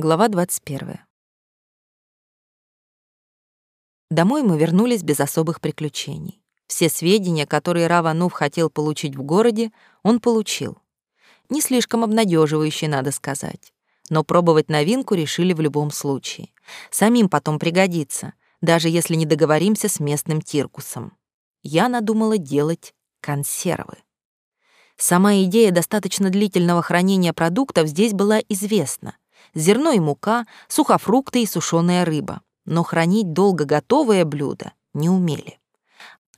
Глава 21. Домой мы вернулись без особых приключений. Все сведения, которые Раванув хотел получить в городе, он получил. Не слишком обнадеживающие, надо сказать. Но пробовать новинку решили в любом случае. Самим потом пригодится, даже если не договоримся с местным Тиркусом. Я надумала делать консервы. Сама идея достаточно длительного хранения продуктов здесь была известна — зерно и мука, сухофрукты и сушеная рыба. Но хранить долго готовое блюдо не умели.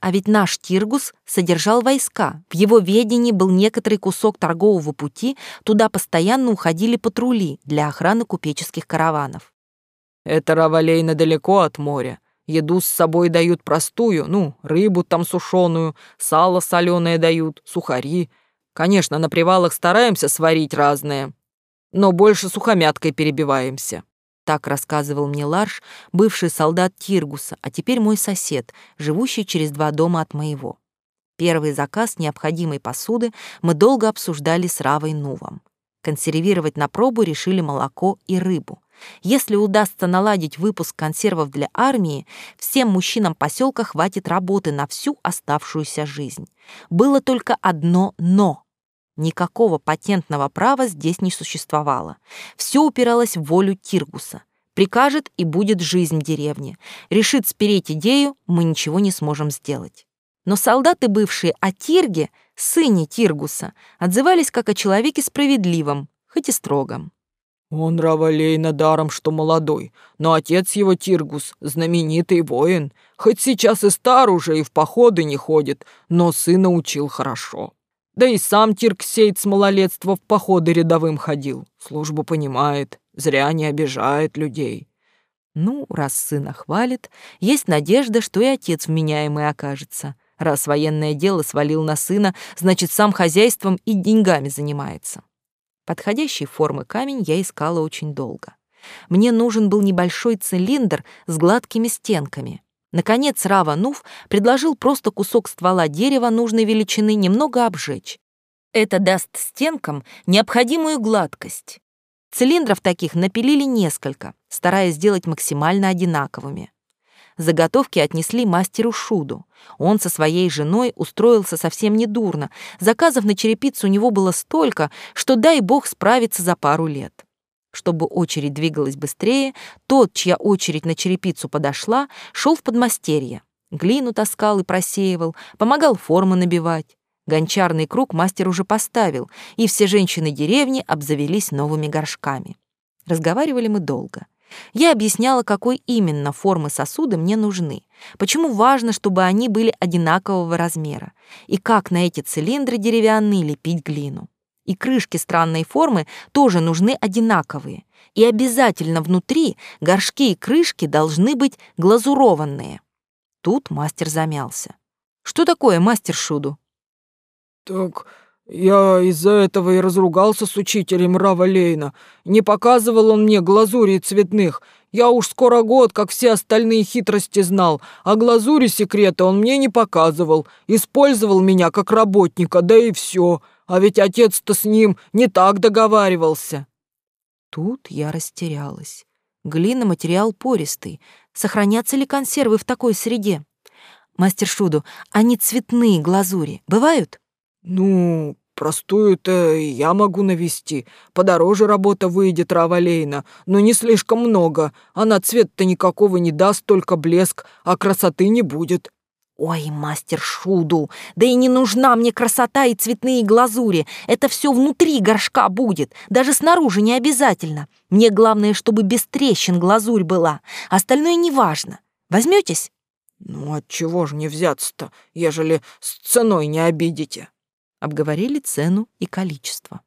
А ведь наш Тиргус содержал войска. В его ведении был некоторый кусок торгового пути, туда постоянно уходили патрули для охраны купеческих караванов. «Это Равалейна далеко от моря. Еду с собой дают простую, ну, рыбу там сушеную, сало соленое дают, сухари. Конечно, на привалах стараемся сварить разное но больше сухомяткой перебиваемся». Так рассказывал мне Ларш, бывший солдат Тиргуса, а теперь мой сосед, живущий через два дома от моего. Первый заказ необходимой посуды мы долго обсуждали с Равой Нувом. Консервировать на пробу решили молоко и рыбу. Если удастся наладить выпуск консервов для армии, всем мужчинам поселка хватит работы на всю оставшуюся жизнь. Было только одно «но». Никакого патентного права здесь не существовало. Все упиралось в волю Тиргуса. Прикажет, и будет жизнь в деревне. Решит спереть идею, мы ничего не сможем сделать. Но солдаты, бывшие о Тирге, сыне Тиргуса, отзывались как о человеке справедливом, хоть и строгом. «Он Равалейна даром, что молодой, но отец его Тиргус — знаменитый воин, хоть сейчас и стар уже и в походы не ходит, но сына учил хорошо. Да и сам Тирксейд с малолетства в походы рядовым ходил. Службу понимает, зря не обижает людей. Ну, раз сына хвалит, есть надежда, что и отец вменяемый окажется. Раз военное дело свалил на сына, значит, сам хозяйством и деньгами занимается. Подходящей формы камень я искала очень долго. Мне нужен был небольшой цилиндр с гладкими стенками. Наконец Рава Нуф предложил просто кусок ствола дерева нужной величины немного обжечь. Это даст стенкам необходимую гладкость. Цилиндров таких напилили несколько, стараясь сделать максимально одинаковыми. Заготовки отнесли мастеру Шуду. Он со своей женой устроился совсем недурно. Заказов на черепицу у него было столько, что дай бог справиться за пару лет. Чтобы очередь двигалась быстрее, тот, чья очередь на черепицу подошла, шел в подмастерье. Глину таскал и просеивал, помогал формы набивать. Гончарный круг мастер уже поставил, и все женщины деревни обзавелись новыми горшками. Разговаривали мы долго. Я объясняла, какой именно формы сосуды мне нужны, почему важно, чтобы они были одинакового размера, и как на эти цилиндры деревянные лепить глину и крышки странной формы тоже нужны одинаковые. И обязательно внутри горшки и крышки должны быть глазурованные. Тут мастер замялся. Что такое мастер Шуду? Так я из-за этого и разругался с учителем Рава Лейна. Не показывал он мне глазури цветных. Я уж скоро год, как все остальные хитрости знал, а глазури секрета он мне не показывал. Использовал меня как работника, да и все. А ведь отец-то с ним не так договаривался. Тут я растерялась. Глина — материал пористый. Сохранятся ли консервы в такой среде? Мастер Шуду, они цветные глазури. Бывают? Ну, простую-то я могу навести. Подороже работа выйдет, Равалейна, но не слишком много. Она цвет-то никакого не даст, только блеск, а красоты не будет. Ой, мастер Шуду, да и не нужна мне красота и цветные глазури. Это все внутри горшка будет, даже снаружи не обязательно. Мне главное, чтобы без трещин глазурь была. Остальное не важно. Возьметесь? Ну, от чего же не взяться-то, ежели с ценой не обидите? Обговорили цену и количество.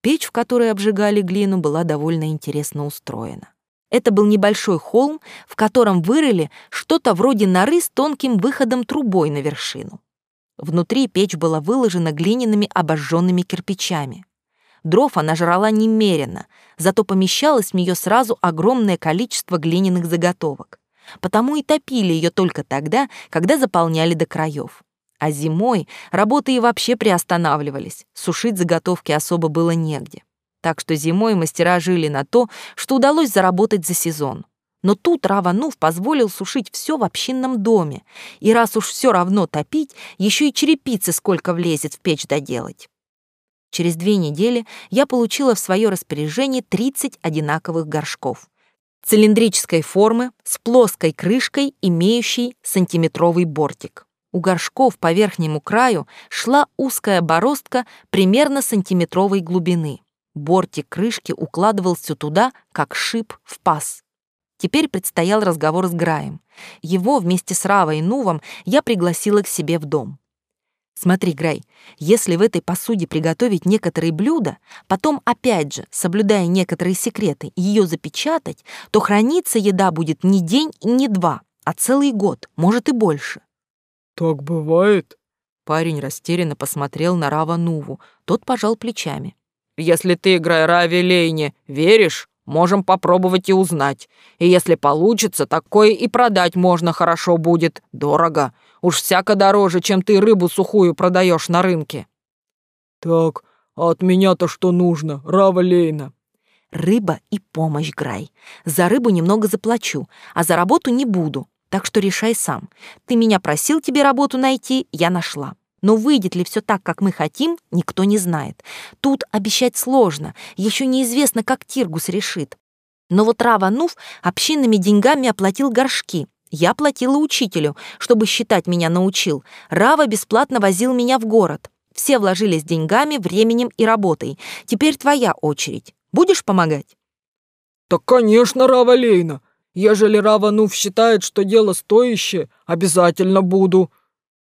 Печь, в которой обжигали глину, была довольно интересно устроена. Это был небольшой холм, в котором вырыли что-то вроде норы с тонким выходом трубой на вершину. Внутри печь была выложена глиняными обожженными кирпичами. Дров она жрала немерено, зато помещалось в нее сразу огромное количество глиняных заготовок. Потому и топили ее только тогда, когда заполняли до краев. А зимой работы и вообще приостанавливались, сушить заготовки особо было негде. Так что зимой мастера жили на то, что удалось заработать за сезон. Но тут Раванув позволил сушить все в общинном доме, и раз уж все равно топить, еще и черепицы сколько влезет в печь доделать. Через две недели я получила в свое распоряжение 30 одинаковых горшков. Цилиндрической формы, с плоской крышкой, имеющей сантиметровый бортик. У горшков по верхнему краю шла узкая бороздка примерно сантиметровой глубины. Бортик крышки укладывался туда, как шип в паз. Теперь предстоял разговор с Граем. Его вместе с Равой и Нувом я пригласила к себе в дом. Смотри, Грай, если в этой посуде приготовить некоторые блюда, потом опять же, соблюдая некоторые секреты, ее запечатать, то храниться еда будет не день и не два, а целый год, может и больше. Так бывает? Парень растерянно посмотрел на Рава Нуву. Тот пожал плечами. Если ты, Грай Рави Лейне, веришь, можем попробовать и узнать. И если получится, такое и продать можно хорошо будет, дорого. Уж всяко дороже, чем ты рыбу сухую продаешь на рынке. Так, а от меня-то что нужно, Рава Лейна? Рыба и помощь, Грай. За рыбу немного заплачу, а за работу не буду. Так что решай сам. Ты меня просил тебе работу найти, я нашла. Но выйдет ли все так, как мы хотим, никто не знает. Тут обещать сложно, еще неизвестно, как Тиргус решит. Но вот Раванув общинными деньгами оплатил горшки, я платила учителю, чтобы считать меня научил. Рава бесплатно возил меня в город. Все вложились деньгами, временем и работой. Теперь твоя очередь. Будешь помогать? Так, конечно, Рава Лейна. Ежели Рава Нув считает, что дело стоящее, обязательно буду.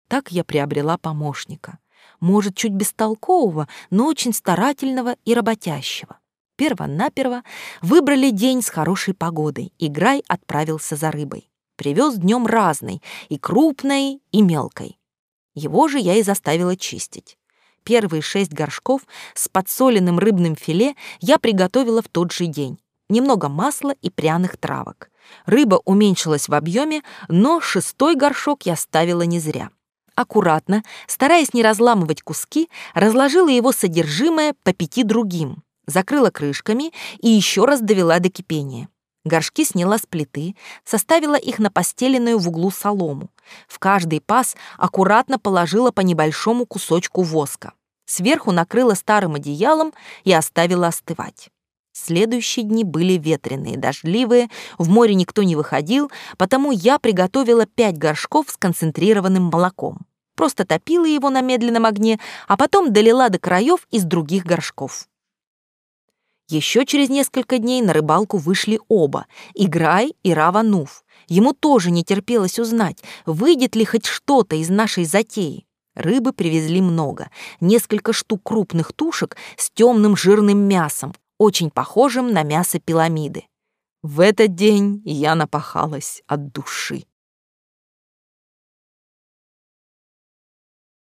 Так я приобрела помощника. Может, чуть бестолкового, но очень старательного и работящего. Первонаперво выбрали день с хорошей погодой, и Грай отправился за рыбой привез днем разной, и крупной, и мелкой. Его же я и заставила чистить. Первые шесть горшков с подсоленным рыбным филе я приготовила в тот же день. Немного масла и пряных травок. Рыба уменьшилась в объеме, но шестой горшок я ставила не зря. Аккуратно, стараясь не разламывать куски, разложила его содержимое по пяти другим, закрыла крышками и еще раз довела до кипения. Горшки сняла с плиты, составила их на постеленную в углу солому. В каждый паз аккуратно положила по небольшому кусочку воска. Сверху накрыла старым одеялом и оставила остывать. Следующие дни были ветреные, дождливые, в море никто не выходил, потому я приготовила пять горшков с концентрированным молоком. Просто топила его на медленном огне, а потом долила до краев из других горшков. Еще через несколько дней на рыбалку вышли оба — Играй и Рава Нуф. Ему тоже не терпелось узнать, выйдет ли хоть что-то из нашей затеи. Рыбы привезли много, несколько штук крупных тушек с темным жирным мясом, очень похожим на мясо пиламиды. В этот день я напахалась от души.